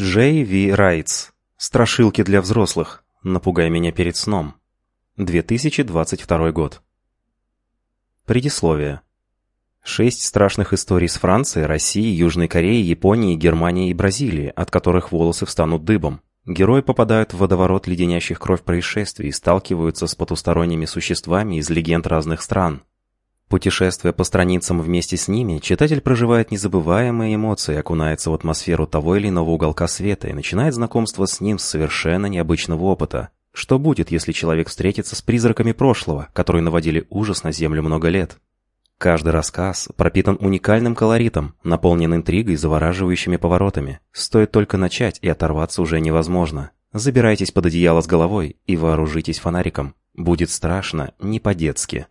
Джей Ви Райтс. Страшилки для взрослых. Напугай меня перед сном. 2022 год. Предисловие. Шесть страшных историй с Франции, России, Южной Кореи, Японии, Германии и Бразилии, от которых волосы встанут дыбом. Герои попадают в водоворот леденящих кровь происшествий и сталкиваются с потусторонними существами из легенд разных стран. Путешествуя по страницам вместе с ними, читатель проживает незабываемые эмоции, окунается в атмосферу того или иного уголка света и начинает знакомство с ним с совершенно необычного опыта. Что будет, если человек встретится с призраками прошлого, которые наводили ужас на Землю много лет? Каждый рассказ пропитан уникальным колоритом, наполнен интригой и завораживающими поворотами. Стоит только начать, и оторваться уже невозможно. Забирайтесь под одеяло с головой и вооружитесь фонариком. Будет страшно не по-детски.